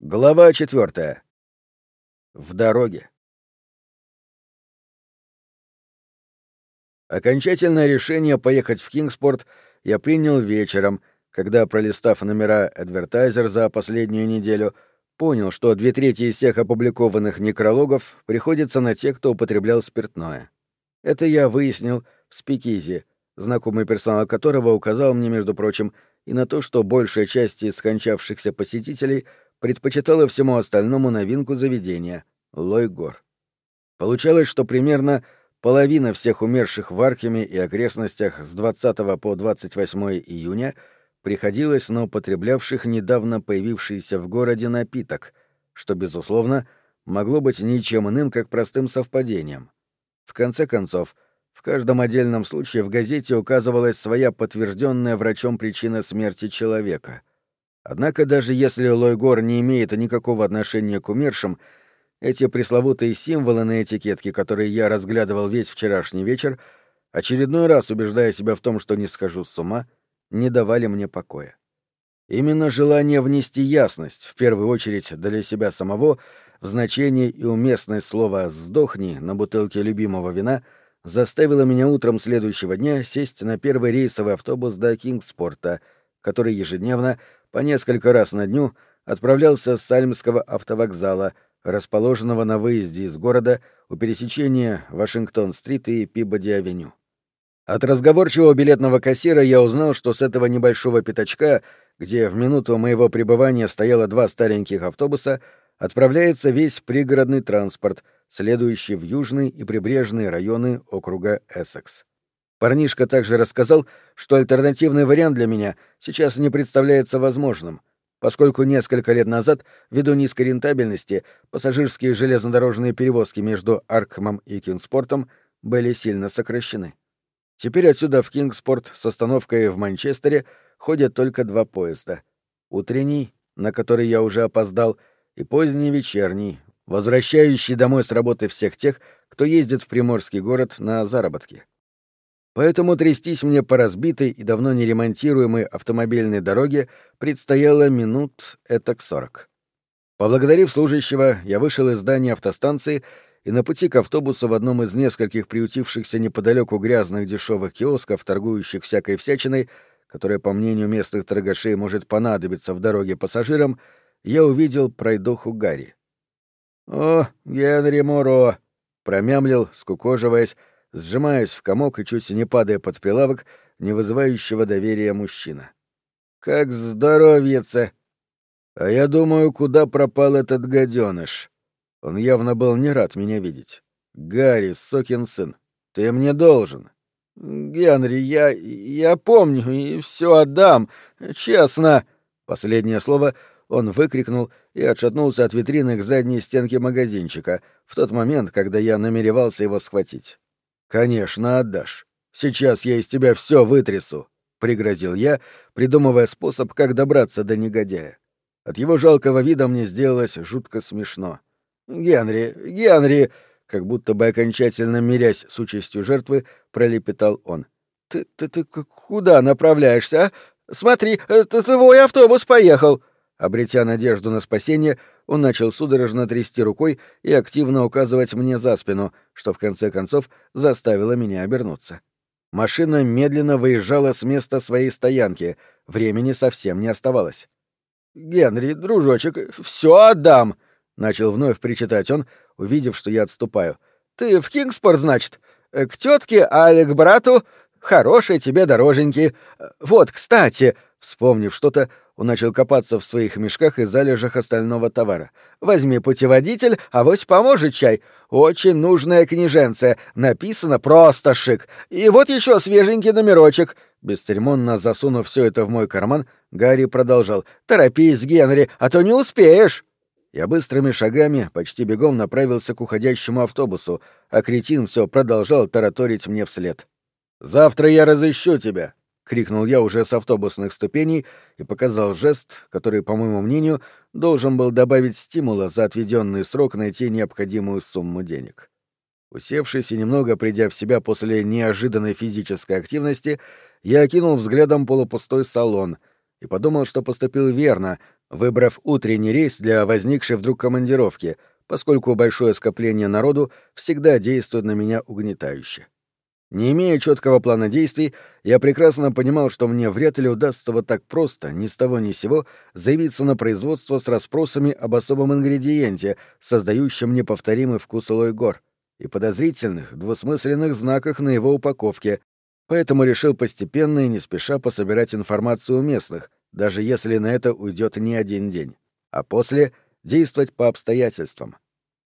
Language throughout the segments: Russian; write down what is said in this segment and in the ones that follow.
Глава четвертая. В дороге. Окончательное решение поехать в Кингспорт я принял вечером, когда, пролистав номера Advertiser за последнюю неделю, понял, что две трети из всех опубликованных некрологов приходится на тех, кто употреблял спиртное. Это я выяснил в Спикизе, знакомый персонал которого указал мне, между прочим, и на то, что большая часть из скончавшихся посетителей — предпочитала всему остальному новинку заведения — Лойгор. Получалось, что примерно половина всех умерших в Археме и окрестностях с 20 по 28 июня приходилось на употреблявших недавно появившийся в городе напиток, что, безусловно, могло быть ничем иным, как простым совпадением. В конце концов, в каждом отдельном случае в газете указывалась своя подтвержденная врачом причина смерти человека — Однако даже если Лойгор не имеет никакого отношения к умершим, эти пресловутые символы на этикетке, которые я разглядывал весь вчерашний вечер, очередной раз убеждая себя в том, что не схожу с ума, не давали мне покоя. Именно желание внести ясность, в первую очередь для себя самого, в значение и уместность слова «сдохни» на бутылке любимого вина заставило меня утром следующего дня сесть на первый рейсовый автобус до Кингспорта, который ежедневно — по несколько раз на дню отправлялся с Сальмского автовокзала, расположенного на выезде из города у пересечения Вашингтон-стрит и Пибоди-авеню. От разговорчивого билетного кассира я узнал, что с этого небольшого пятачка, где в минуту моего пребывания стояло два стареньких автобуса, отправляется весь пригородный транспорт, следующий в южный и прибрежные районы округа Эссекс. Парнишка также рассказал, что альтернативный вариант для меня сейчас не представляется возможным, поскольку несколько лет назад, ввиду низкой рентабельности, пассажирские железнодорожные перевозки между Аркхэмом и Кингспортом были сильно сокращены. Теперь отсюда в Кингспорт с остановкой в Манчестере ходят только два поезда. Утренний, на который я уже опоздал, и поздний вечерний, возвращающий домой с работы всех тех, кто ездит в приморский город на заработки. Поэтому трястись мне по разбитой и давно не ремонтируемой автомобильной дороге предстояло минут этак сорок. Поблагодарив служащего, я вышел из здания автостанции и на пути к автобусу в одном из нескольких приютившихся неподалеку грязных дешевых киосков, торгующих всякой всячиной, которая, по мнению местных торгашей, может понадобиться в дороге пассажирам, я увидел пройдоху Гарри. «О, Генри Муро!» — промямлил, скукоживаясь, сжимаясь в комок и чуть не падая под прилавок, не вызывающего доверия мужчина. «Как здоровьице!» «А я думаю, куда пропал этот гаденыш?» Он явно был не рад меня видеть. «Гарри, сокин сын, ты мне должен». «Генри, я... я помню и все отдам. Честно!» Последнее слово он выкрикнул и отшатнулся от витрины к задней стенке магазинчика в тот момент, когда я намеревался его схватить. «Конечно, отдашь. Сейчас я из тебя все вытрясу», — пригрозил я, придумывая способ, как добраться до негодяя. От его жалкого вида мне сделалось жутко смешно. «Генри, Генри!» — как будто бы окончательно мирясь с участью жертвы, пролепетал он. «Ты, ты, ты куда направляешься, а? Смотри, это твой автобус поехал!» Обретя надежду на спасение, он начал судорожно трясти рукой и активно указывать мне за спину, что в конце концов заставило меня обернуться. Машина медленно выезжала с места своей стоянки, времени совсем не оставалось. «Генри, дружочек, все отдам!» — начал вновь причитать он, увидев, что я отступаю. «Ты в Кингспорт, значит? К тетке, а к брату? Хорошие тебе дороженьки. Вот, кстати...» Вспомнив что-то, он начал копаться в своих мешках и залежах остального товара. «Возьми путеводитель, а вось поможет чай. Очень нужная книженция. Написано просто шик. И вот еще свеженький номерочек». Бесцеремонно засунув все это в мой карман, Гарри продолжал. «Торопись, Генри, а то не успеешь». Я быстрыми шагами, почти бегом направился к уходящему автобусу, а кретин все продолжал тараторить мне вслед. «Завтра я разыщу тебя. — крикнул я уже с автобусных ступеней и показал жест, который, по моему мнению, должен был добавить стимула за отведенный срок найти необходимую сумму денег. Усевшись и немного придя в себя после неожиданной физической активности, я окинул взглядом полупустой салон и подумал, что поступил верно, выбрав утренний рейс для возникшей вдруг командировки, поскольку большое скопление народу всегда действует на меня угнетающе. Не имея четкого плана действий, я прекрасно понимал, что мне вряд ли удастся вот так просто, ни с того ни сего, заявиться на производство с расспросами об особом ингредиенте, создающем неповторимый вкус улой гор, и подозрительных, двусмысленных знаках на его упаковке, поэтому решил постепенно и не спеша пособирать информацию у местных, даже если на это уйдет не один день, а после действовать по обстоятельствам.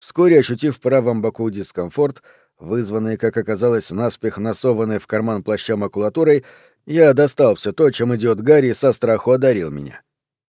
Вскоре, ощутив в правом боку дискомфорт, вызванный, как оказалось, наспех насованной в карман плаща макулатурой, я достал все то, чем идиот Гарри со страху одарил меня.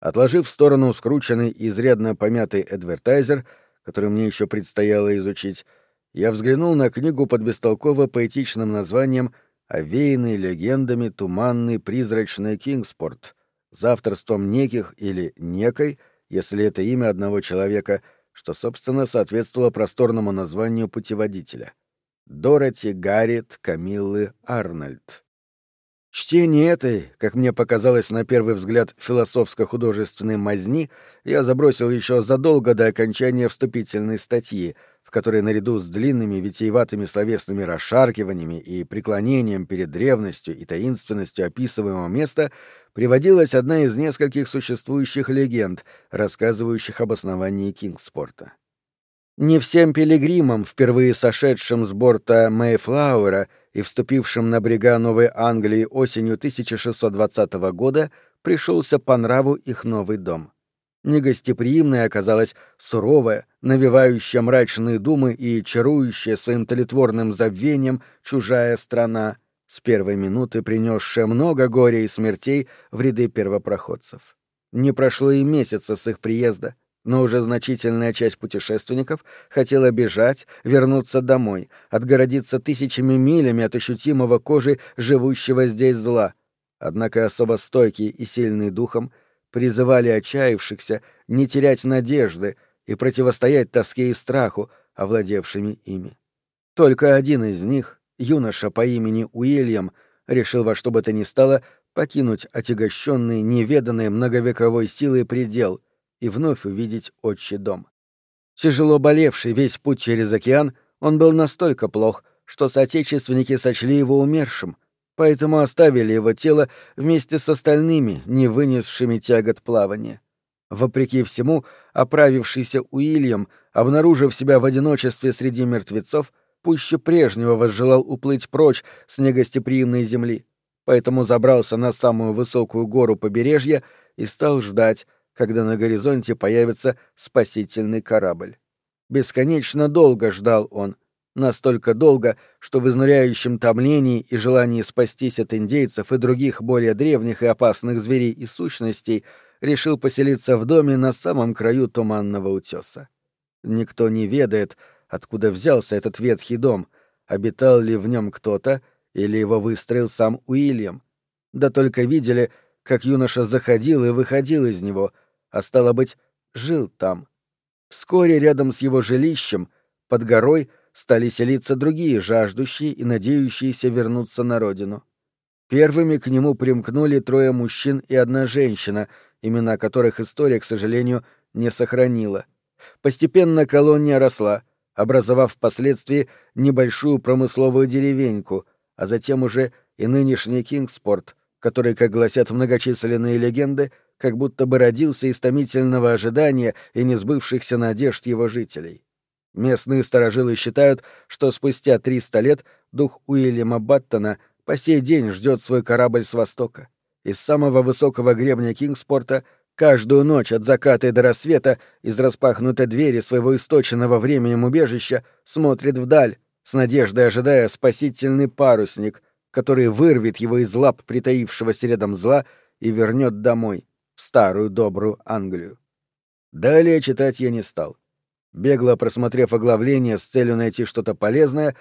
Отложив в сторону скрученный и изрядно помятый адвертайзер, который мне еще предстояло изучить, я взглянул на книгу под бестолково поэтичным названием «Овеянный легендами туманный призрачный Кингспорт», за авторством неких или некой, если это имя одного человека, что, собственно, соответствовало просторному названию путеводителя. Дороти Гарриет Камиллы Арнольд. Чтение этой, как мне показалось на первый взгляд, философско-художественной мазни я забросил еще задолго до окончания вступительной статьи — которой наряду с длинными витиеватыми словесными расшаркиваниями и преклонением перед древностью и таинственностью описываемого места приводилась одна из нескольких существующих легенд, рассказывающих об основании Кингспорта. Не всем пилигримам, впервые сошедшим с борта Мэйфлауэра и вступившим на брега Новой Англии осенью 1620 года, пришелся по нраву их новый дом. Негостеприимная оказалась суровая, навевающая мрачные думы и чарующая своим тлетворным забвением чужая страна, с первой минуты принесшая много горя и смертей в ряды первопроходцев. Не прошло и месяца с их приезда, но уже значительная часть путешественников хотела бежать, вернуться домой, отгородиться тысячами милями от ощутимого кожи живущего здесь зла. Однако особо стойкий и сильный духом — призывали отчаявшихся не терять надежды и противостоять тоске и страху, овладевшими ими. Только один из них, юноша по имени Уильям, решил во что бы то ни стало покинуть отягощенный неведанной многовековой силой предел и вновь увидеть отчий дом. Тяжело болевший весь путь через океан, он был настолько плох, что соотечественники сочли его умершим, поэтому оставили его тело вместе с остальными, не вынесшими тягот плавания. Вопреки всему, оправившийся Уильям, обнаружив себя в одиночестве среди мертвецов, пуще прежнего возжелал уплыть прочь с негостеприимной земли, поэтому забрался на самую высокую гору побережья и стал ждать, когда на горизонте появится спасительный корабль. Бесконечно долго ждал он, Настолько долго, что в изнуряющем томлении и желании спастись от индейцев и других более древних и опасных зверей и сущностей решил поселиться в доме на самом краю туманного утеса. Никто не ведает, откуда взялся этот ветхий дом, обитал ли в нем кто-то или его выстроил сам Уильям. Да только видели, как юноша заходил и выходил из него, а стало быть, жил там. Вскоре рядом с его жилищем, под горой, стали селиться другие жаждущие и надеющиеся вернуться на родину. Первыми к нему примкнули трое мужчин и одна женщина, имена которых история, к сожалению, не сохранила. Постепенно колония росла, образовав впоследствии небольшую промысловую деревеньку, а затем уже и нынешний Кингспорт, который, как гласят многочисленные легенды, как будто бы родился из томительного ожидания и несбывшихся надежд его жителей. Местные сторожилы считают, что спустя 300 лет дух Уильяма Баттона по сей день ждет свой корабль с востока. Из самого высокого гребня Кингспорта каждую ночь от заката и до рассвета из распахнутой двери своего источенного временем убежища смотрит вдаль, с надеждой ожидая спасительный парусник, который вырвет его из лап притаившегося рядом зла и вернет домой, в старую добрую Англию. Далее читать я не стал. Бегло просмотрев оглавление с целью найти что-то полезное,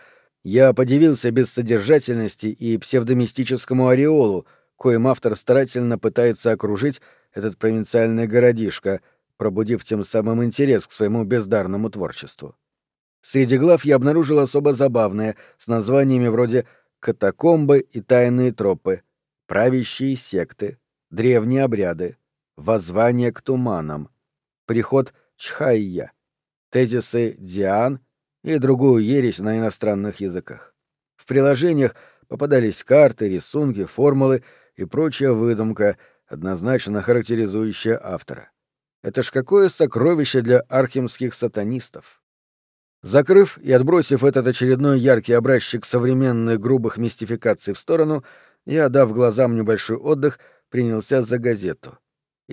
я подивился бессодержательности и псевдомистическому ореолу, коим автор старательно пытается окружить этот провинциальный городишко, пробудив тем самым интерес к своему бездарному творчеству. Среди глав я обнаружил особо забавные, с названиями вроде «Катакомбы и тайные тропы», «Правящие секты», «Древние обряды», воззвание к туманам, приход Чхайя, тезисы Диан и другую ересь на иностранных языках. В приложениях попадались карты, рисунки, формулы и прочая выдумка, однозначно характеризующая автора. Это ж какое сокровище для архимских сатанистов! Закрыв и отбросив этот очередной яркий образчик современных грубых мистификаций в сторону, я, дав глазам небольшой отдых, принялся за газету.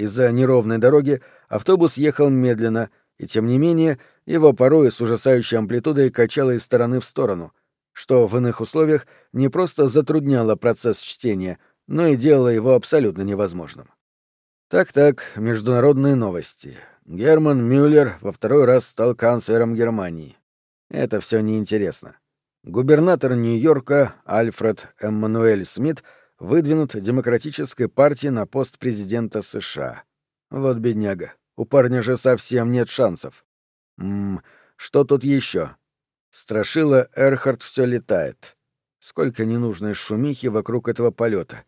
Из-за неровной дороги автобус ехал медленно, и тем не менее его порой с ужасающей амплитудой качало из стороны в сторону, что в иных условиях не просто затрудняло процесс чтения, но и делало его абсолютно невозможным. Так-так, международные новости. Герман Мюллер во второй раз стал канцлером Германии. Это все неинтересно. Губернатор Нью-Йорка Альфред Эммануэль Смит выдвинут демократической партии на пост президента США. Вот бедняга. У парня же совсем нет шансов. Ммм, что тут еще? Страшила Эрхард все летает. Сколько ненужной шумихи вокруг этого полета.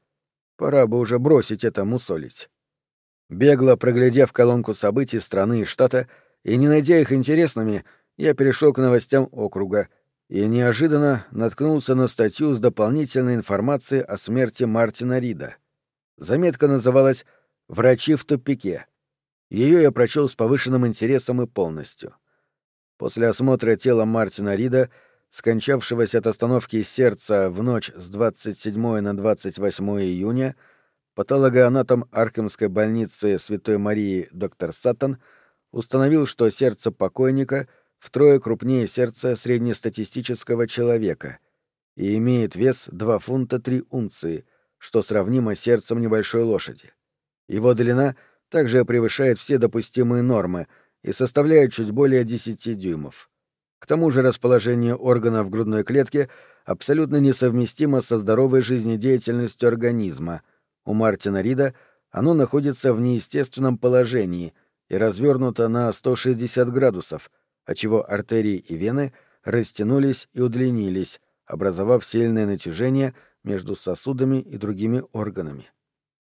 Пора бы уже бросить это мусолить. Бегло проглядев колонку событий страны и штата и не найдя их интересными, я перешел к новостям округа и неожиданно наткнулся на статью с дополнительной информацией о смерти Мартина Рида. Заметка называлась «Врачи в тупике». Ее я прочел с повышенным интересом и полностью. После осмотра тела Мартина Рида, скончавшегося от остановки сердца в ночь с 27 на 28 июня, патологоанатом Аркемской больницы Святой Марии доктор Саттон установил, что сердце покойника — втрое крупнее сердца среднестатистического человека и имеет вес 2 фунта 3 унции, что сравнимо с сердцем небольшой лошади. Его длина также превышает все допустимые нормы и составляет чуть более 10 дюймов. К тому же расположение органов грудной клетки абсолютно несовместимо со здоровой жизнедеятельностью организма. У Мартина Рида оно находится в неестественном положении и развернуто на 160 градусов — отчего артерии и вены растянулись и удлинились, образовав сильное натяжение между сосудами и другими органами.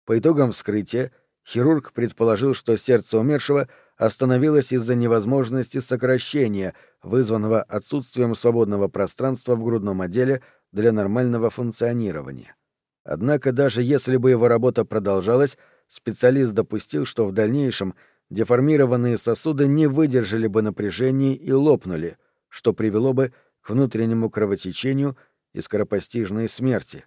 По итогам вскрытия хирург предположил, что сердце умершего остановилось из-за невозможности сокращения, вызванного отсутствием свободного пространства в грудном отделе для нормального функционирования. Однако даже если бы его работа продолжалась, специалист допустил, что в дальнейшем — деформированные сосуды не выдержали бы напряжения и лопнули, что привело бы к внутреннему кровотечению и скоропостижной смерти.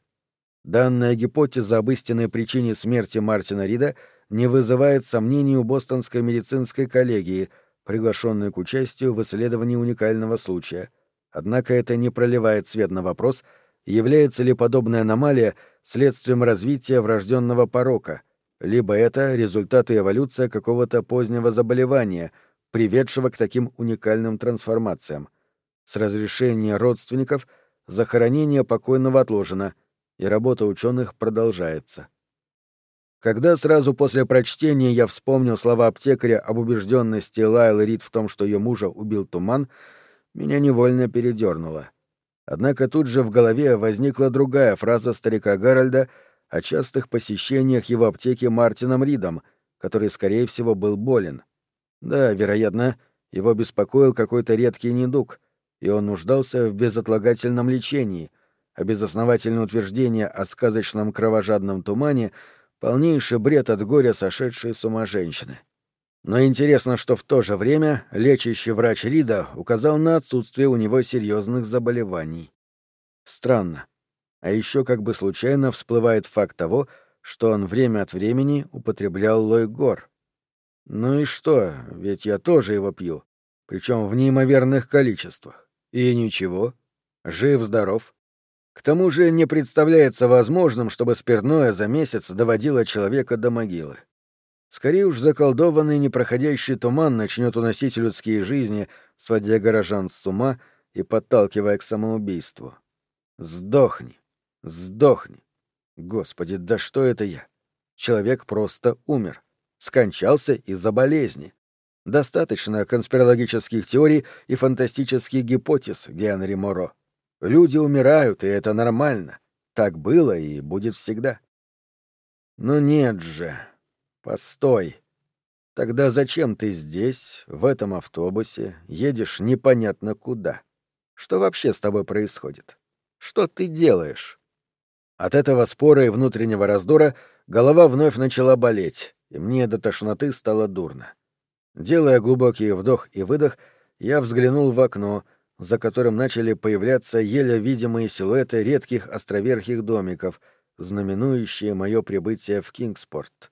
Данная гипотеза об истинной причине смерти Мартина Рида не вызывает сомнений у Бостонской медицинской коллегии, приглашенной к участию в исследовании уникального случая. Однако это не проливает свет на вопрос, является ли подобная аномалия следствием развития врожденного порока — либо это результаты эволюции какого-то позднего заболевания, приведшего к таким уникальным трансформациям. С разрешения родственников захоронение покойного отложено, и работа ученых продолжается. Когда сразу после прочтения я вспомнил слова аптекаря об убежденности Лайлы Рид в том, что ее мужа убил туман, меня невольно передернуло. Однако тут же в голове возникла другая фраза старика Гарольда — о частых посещениях его аптеки Мартином Ридом, который, скорее всего, был болен. Да, вероятно, его беспокоил какой-то редкий недуг, и он нуждался в безотлагательном лечении, а безосновательное утверждение о сказочном кровожадном тумане — полнейший бред от горя сошедшей с ума женщины. Но интересно, что в то же время лечащий врач Рида указал на отсутствие у него серьезных заболеваний. Странно. А еще как бы случайно всплывает факт того, что он время от времени употреблял лойгор. Ну и что, ведь я тоже его пью, причем в неимоверных количествах. И ничего, жив-здоров. К тому же не представляется возможным, чтобы спиртное за месяц доводило человека до могилы. Скорее уж заколдованный непроходящий туман начнет уносить людские жизни, сводя горожан с ума и подталкивая к самоубийству. Сдохни. Сдохни. Господи, да что это я? Человек просто умер. Скончался из-за болезни. Достаточно конспирологических теорий и фантастических гипотез, Генри Моро. Люди умирают, и это нормально. Так было и будет всегда. Но нет же. Постой. Тогда зачем ты здесь, в этом автобусе, едешь непонятно куда? Что вообще с тобой происходит? Что ты делаешь? От этого спора и внутреннего раздора голова вновь начала болеть, и мне до тошноты стало дурно. Делая глубокий вдох и выдох, я взглянул в окно, за которым начали появляться еле видимые силуэты редких островерхих домиков, знаменующие мое прибытие в Кингспорт.